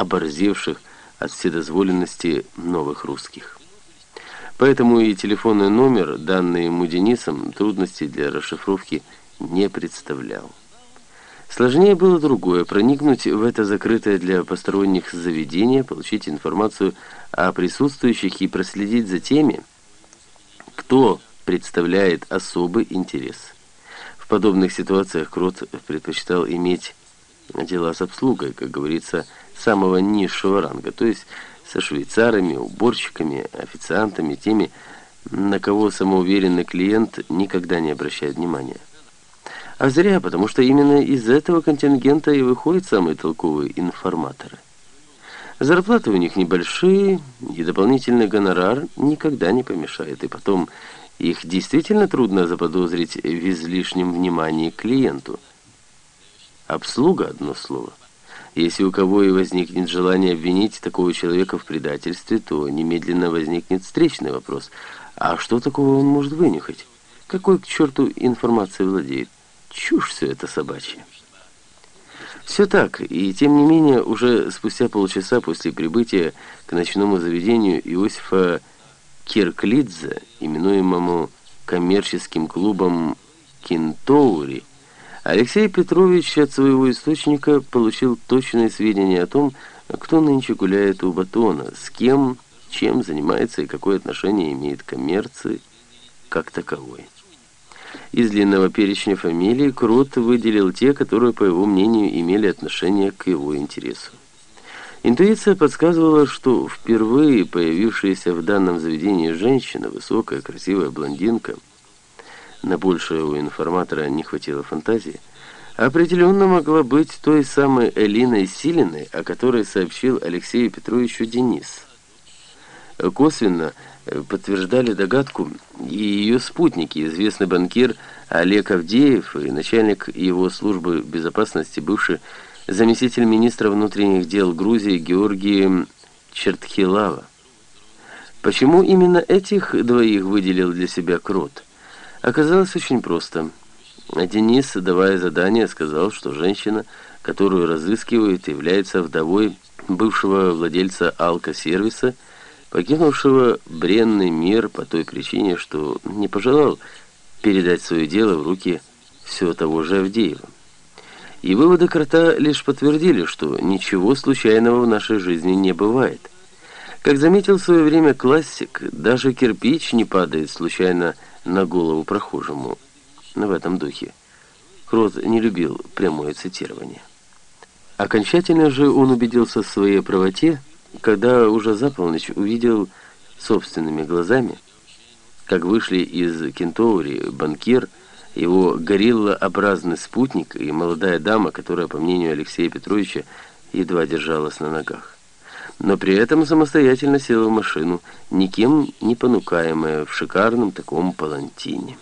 оборзевших от вседозволенности новых русских. Поэтому и телефонный номер, данный ему Денисом, трудностей для расшифровки не представлял. Сложнее было другое – проникнуть в это закрытое для посторонних заведение, получить информацию о присутствующих и проследить за теми, кто представляет особый интерес. В подобных ситуациях Крот предпочитал иметь дела с обслугой, как говорится, самого низшего ранга, то есть со швейцарами, уборщиками, официантами, теми, на кого самоуверенный клиент никогда не обращает внимания. А зря, потому что именно из этого контингента и выходят самые толковые информаторы. Зарплаты у них небольшие, и дополнительный гонорар никогда не помешает. И потом, их действительно трудно заподозрить в излишнем внимании к клиенту. Обслуга – одно слово. Если у кого и возникнет желание обвинить такого человека в предательстве, то немедленно возникнет встречный вопрос. А что такого он может вынюхать? Какой к черту информацией владеет? Чушь все это собачья. Все так, и тем не менее, уже спустя полчаса после прибытия к ночному заведению Иосифа Кирклидзе, именуемому коммерческим клубом «Кентоури», Алексей Петрович от своего источника получил точные сведения о том, кто нынче гуляет у Батона, с кем, чем занимается и какое отношение имеет коммерции как таковой. Из длинного перечня фамилий Крот выделил те, которые, по его мнению, имели отношение к его интересу. Интуиция подсказывала, что впервые появившаяся в данном заведении женщина, высокая, красивая блондинка, на большее у информатора не хватило фантазии, определенно могла быть той самой Элиной Силиной, о которой сообщил Алексею Петровичу Денис. Косвенно подтверждали догадку и ее спутники, известный банкир Олег Авдеев и начальник его службы безопасности, бывший заместитель министра внутренних дел Грузии Георгий Чертхилава. Почему именно этих двоих выделил для себя Крот? Оказалось очень просто. Денис, давая задание, сказал, что женщина, которую разыскивают, является вдовой бывшего владельца алкосервиса покинувшего бренный мир по той причине, что не пожелал передать свое дело в руки все того же Авдеева. И выводы Крота лишь подтвердили, что ничего случайного в нашей жизни не бывает. Как заметил в свое время классик, даже кирпич не падает случайно на голову прохожему. В этом духе. Крот не любил прямое цитирование. Окончательно же он убедился в своей правоте, когда уже за полночь увидел собственными глазами, как вышли из Кентаури банкир, его гориллообразный спутник и молодая дама, которая, по мнению Алексея Петровича, едва держалась на ногах. Но при этом самостоятельно села в машину, никем не понукаемая в шикарном таком палантине.